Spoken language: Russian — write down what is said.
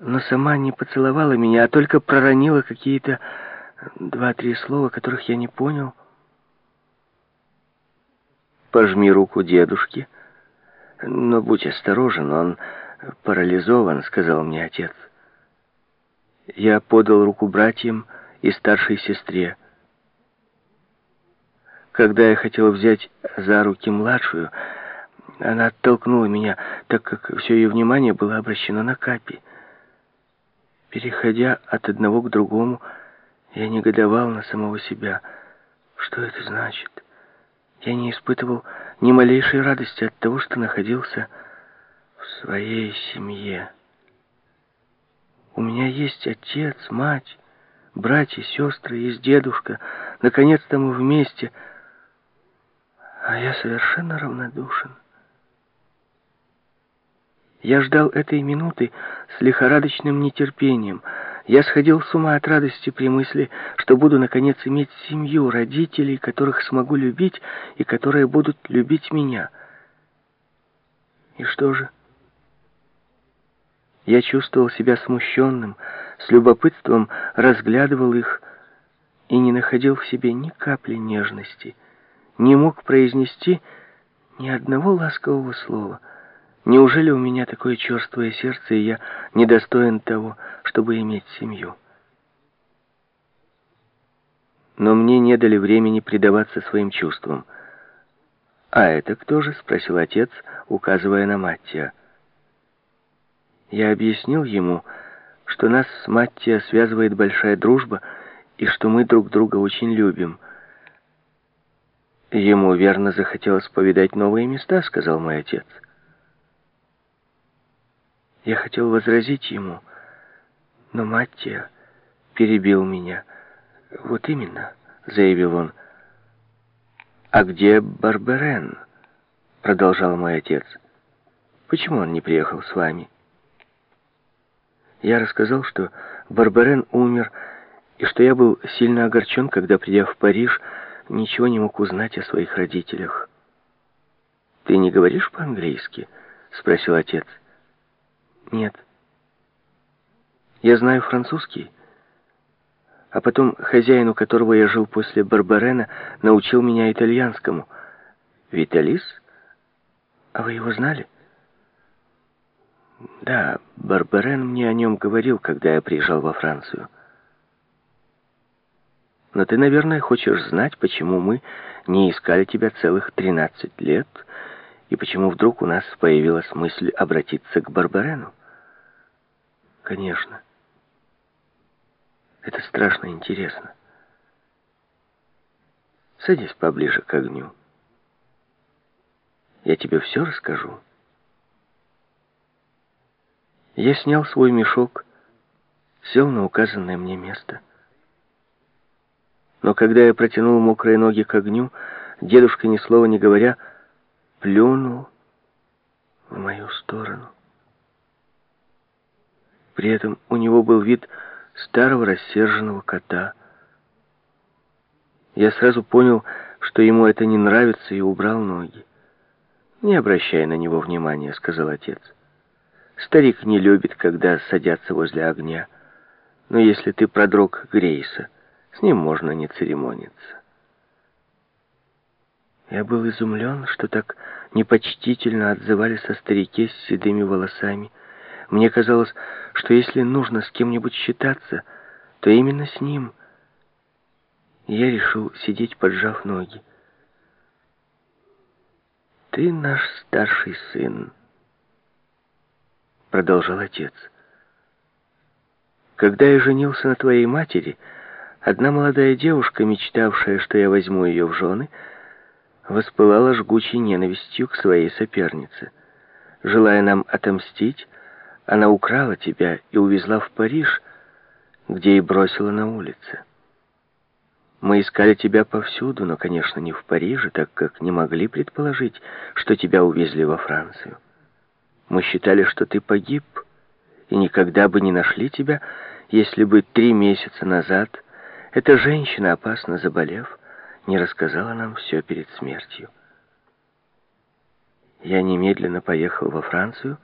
но сама не поцеловала меня, а только проронила какие-то два-три слова, которых я не понял. «Пожми руку дедушке, но будь осторожен, он парализован», — сказал мне отец. Я подал руку братьям и старшей сестре. Когда я хотел взять за руки младшую, она оттолкнула меня, так как все ее внимание было обращено на Капи. Переходя от одного к другому, я негодовал на самого себя. Что это значит? Я не испытывал ни малейшей радости от того, что находился в своей семье. У меня есть отец, мать, братья, сестры, есть дедушка. Наконец-то мы вместе. А я совершенно равнодушен. Я ждал этой минуты с лихорадочным нетерпением. Я сходил с ума от радости при мысли, что буду, наконец, иметь семью, родителей, которых смогу любить и которые будут любить меня. И что же? Я чувствовал себя смущенным, с любопытством разглядывал их и не находил в себе ни капли нежности, не мог произнести ни одного ласкового слова — Неужели у меня такое черствое сердце, и я недостоин того, чтобы иметь семью? Но мне не дали времени предаваться своим чувствам. «А это кто же?» — спросил отец, указывая на Маттия. Я объяснил ему, что нас с Маттия связывает большая дружба, и что мы друг друга очень любим. «Ему верно захотелось повидать новые места», — сказал мой отец. Я хотел возразить ему, но Маттия перебил меня. «Вот именно», — заявил он. «А где Барберен?» — продолжал мой отец. «Почему он не приехал с вами?» Я рассказал, что Барберен умер, и что я был сильно огорчен, когда, придя в Париж, ничего не мог узнать о своих родителях. «Ты не говоришь по-английски?» — спросил отец. Нет. Я знаю французский. А потом хозяин, у которого я жил после Барбарена, научил меня итальянскому. Виталис? А вы его знали? Да, Барбарен мне о нем говорил, когда я приезжал во Францию. Но ты, наверное, хочешь знать, почему мы не искали тебя целых 13 лет, и почему вдруг у нас появилась мысль обратиться к Барбарену. Конечно. Это страшно интересно. Садись поближе к огню. Я тебе все расскажу. Я снял свой мешок, сел на указанное мне место. Но когда я протянул мокрые ноги к огню, дедушка, ни слова не говоря, плюнул При этом у него был вид старого рассерженного кота. Я сразу понял, что ему это не нравится, и убрал ноги. «Не обращай на него внимания», — сказал отец. «Старик не любит, когда садятся возле огня. Но если ты продрог Грейса, с ним можно не церемониться». Я был изумлен, что так непочтительно отзывались о старике с седыми волосами, мне казалось, что если нужно с кем-нибудь считаться, то именно с ним. Я решил сидеть, поджав ноги. «Ты наш старший сын», — продолжал отец. «Когда я женился на твоей матери, одна молодая девушка, мечтавшая, что я возьму ее в жены, воспылала жгучей ненавистью к своей сопернице. Желая нам отомстить, она украла тебя и увезла в Париж, где и бросила на улице. Мы искали тебя повсюду, но, конечно, не в Париже, так как не могли предположить, что тебя увезли во Францию. Мы считали, что ты погиб, и никогда бы не нашли тебя, если бы три месяца назад эта женщина, опасно заболев, не рассказала нам все перед смертью. Я немедленно поехал во Францию,